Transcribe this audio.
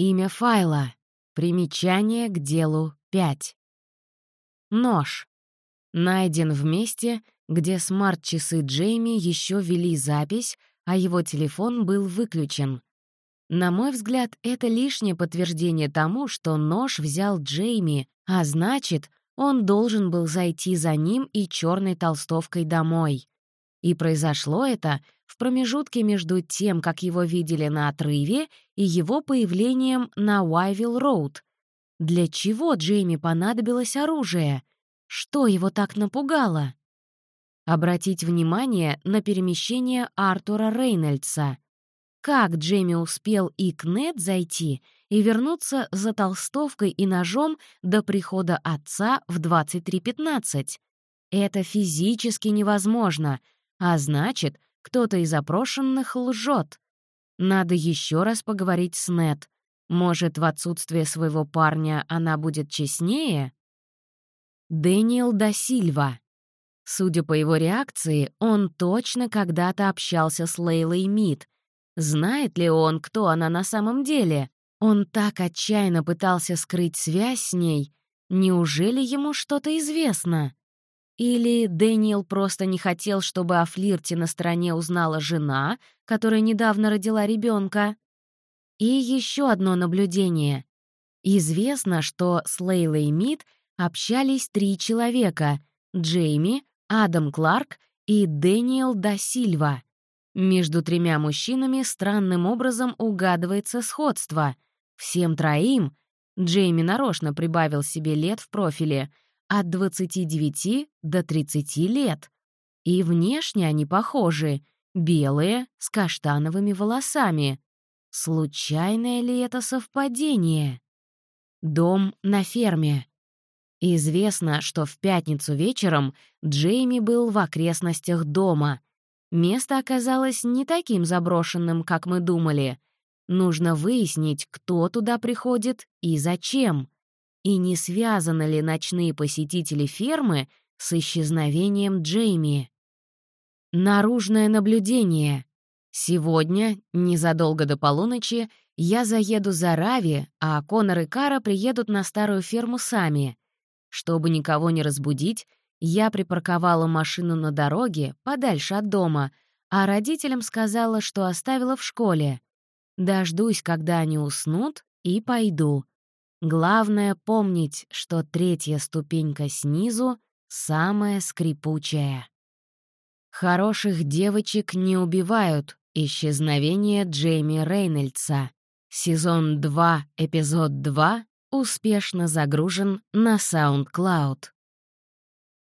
Имя файла. Примечание к делу 5. Нож. Найден в месте, где смарт-часы Джейми еще вели запись, а его телефон был выключен. На мой взгляд, это лишнее подтверждение тому, что нож взял Джейми, а значит, он должен был зайти за ним и черной толстовкой домой. И произошло это в промежутке между тем, как его видели на отрыве, и его появлением на Уайвилл-Роуд. Для чего Джейми понадобилось оружие? Что его так напугало? Обратить внимание на перемещение Артура Рейнольдса. Как Джейми успел и к Нед зайти, и вернуться за толстовкой и ножом до прихода отца в 23.15? Это физически невозможно, а значит, кто-то из опрошенных лжет. Надо еще раз поговорить с Нет. Может, в отсутствие своего парня она будет честнее? Дэниел да Сильва. Судя по его реакции, он точно когда-то общался с Лейлой Мид. Знает ли он, кто она на самом деле? Он так отчаянно пытался скрыть связь с ней. Неужели ему что-то известно? Или Дэниел просто не хотел, чтобы о флирте на стороне узнала жена, которая недавно родила ребенка. И еще одно наблюдение. Известно, что с Лейлой Мид общались три человека — Джейми, Адам Кларк и Дэниел да Сильва. Между тремя мужчинами странным образом угадывается сходство. Всем троим — Джейми нарочно прибавил себе лет в профиле — от 29 до 30 лет. И внешне они похожи, белые, с каштановыми волосами. Случайное ли это совпадение? Дом на ферме. Известно, что в пятницу вечером Джейми был в окрестностях дома. Место оказалось не таким заброшенным, как мы думали. Нужно выяснить, кто туда приходит и зачем. И не связаны ли ночные посетители фермы с исчезновением Джейми? Наружное наблюдение. Сегодня, незадолго до полуночи, я заеду за Рави, а Конор и Кара приедут на старую ферму сами. Чтобы никого не разбудить, я припарковала машину на дороге, подальше от дома, а родителям сказала, что оставила в школе. Дождусь, когда они уснут, и пойду. Главное помнить, что третья ступенька снизу самая скрипучая. Хороших девочек не убивают. Исчезновение Джейми Рейнольдса. Сезон 2, эпизод 2 успешно загружен на SoundCloud.